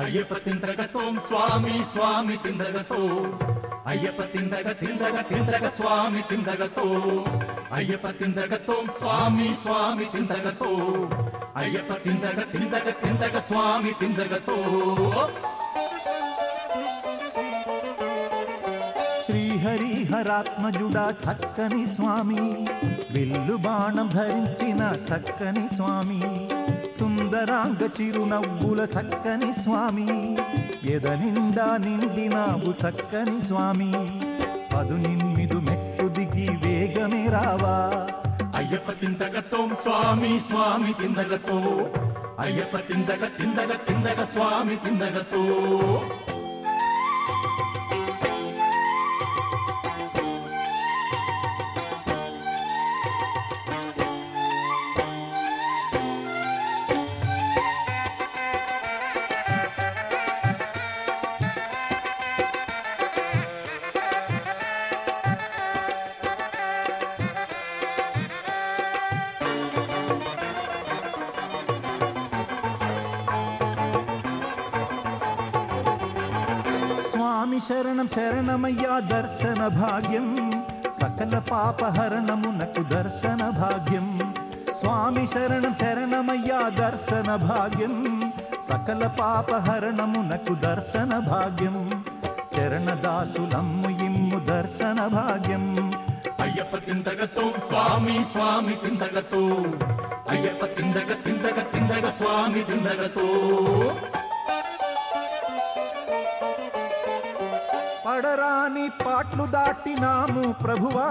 అయ్యప్ప తిందగతోం స్వామి స్వామి తిందగతో అయ్యప్ప తిందగ తిందగ తిందగ స్వామి తిందగతో అయ్యప్ప తిందగతో స్వామి స్వామి తిందగతో అయ్యప్ప తిందగ తిందగ తిందగ స్వామి తిందగతో శ్రీహరిహరాత్మజుడా చక్కని స్వామి. విల్లు బాణం ధరించిన చక్కని స్వామి. సుందరాంగ చిరునవ్వుల చక్కని స్వామి. ఎద నిండా నిండినావు చక్కని స్వామి. పదు నిన్మిదు మెట్టు దిగి వేగమే రావా. అయ్యప్ప తిందగతో స్వామి స్వామి తిందగతో. అయ్యప్ప తిందగ తిందగ తిందగ స్వామి తిందగతో. స్వామి శరణం శరణమయ్యా దర్శన భాగ్యం. సకల పాపహరణమునకు దర్శన భాగ్యం. స్వామి శరణం శరణమయ్యా దర్శన భాగ్యం. సకల పాపహరణమునకు దర్శన భాగ్యం. చరణదాసులమ్ము ఇమ్ము దర్శన భాగ్యం. అయ్యప్ప తిందగతో స్వామి స్వామి తిందగతో. అయ్యప్ప తిందగ తిందగ తిందగ స్వామి తిందగతో. పడరాని పాట్లు దాటినాము ప్రభువా.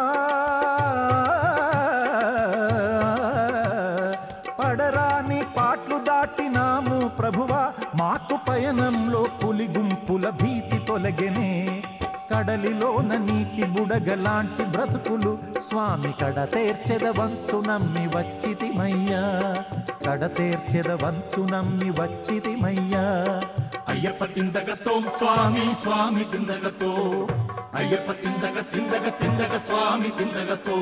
పడరాని పాట్లు దాటినాము ప్రభువా. మాకు పయనంలో పులి గుంపుల భీతి తొలగనే. కడలిలోన నీటి బుడగలాంటి బ్రతుకులు స్వామి కడ తీర్చెదవంచు నమ్మి వచ్చితిమయ్యా. కడ తీర్చెదవంచు నమ్మి వచ్చితిమయ్యా. అయ్యప్ప తిందగతోం స్వామి స్వామి తిందగతో. అయ్యప్ప తిందగ తిందగ తిందగ స్వామి తిందగతో.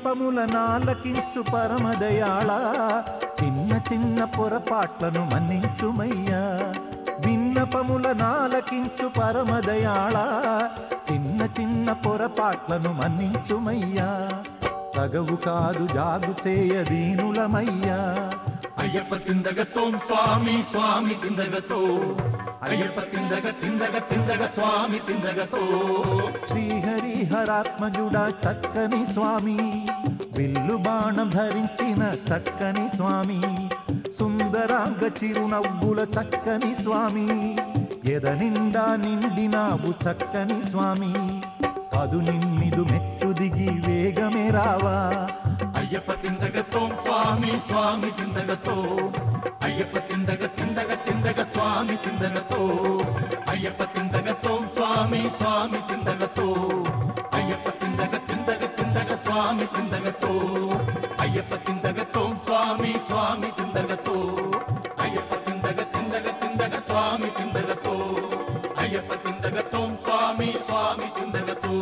విన్నపముల నాలకించు పరమదయాళ. చిన్న చిన్న పొరపాట్లను మన్నించుమయ్యా. విన్నపముల నాలకించు పరమదయాళ. చిన్న చిన్న పొరపాట్లను మన్నించుమయ్యా. తగవు కాదు జాగు చేయదీనులమయ్యా అయ్యప్ప తిందగతోం స్వామి స్వామి తిందగతో. అయ్యప్ప తిందగ తిందగ తిందగ స్వామి తిందగతో. హరిహరాత్మజుడా చక్కని స్వామి. విల్లు బాణం ధరించిన చక్కని స్వామి. సుందరాంగ చిరునవ్వుల చక్కని స్వామి. ఎద నిండా నిండినావు చక్కని స్వామి. పదు నిన్నిదు మెట్టు దిగి వేగమే రావా. అయ్యప్ప తిందగతో స్వామి స్వామి తిందగతో. అయ్యప్ప తిందగ తిందగ తిందగ స్వామి తిందగతో అయ్యప్ప తిందగతోం స్వామి స్వామి తిందగతో అయ్యప్ప తిందగ తిందగ తిందగ స్వామి తిందగతో అయ్యప్ప తిందగతోం స్వామి స్వామి తిందగతో అయ్యప్ప తిందగ తిందగ తిందగ స్వామి తిందగతో అయ్యప్ప తిందగతోం స్వామి స్వామి తిందగతో